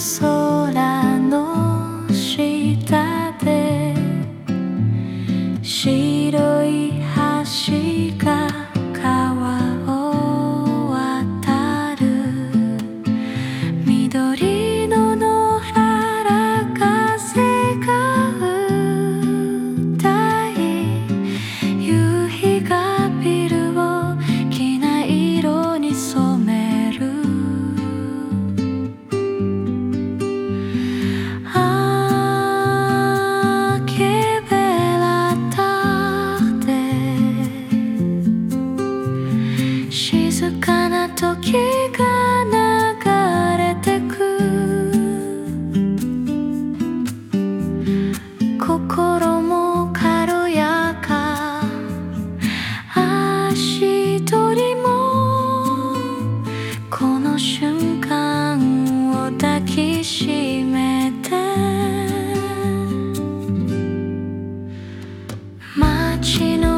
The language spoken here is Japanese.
coração. 静かな時が流れてく。心も軽やか。足取りもこの瞬間を抱きしめて。街の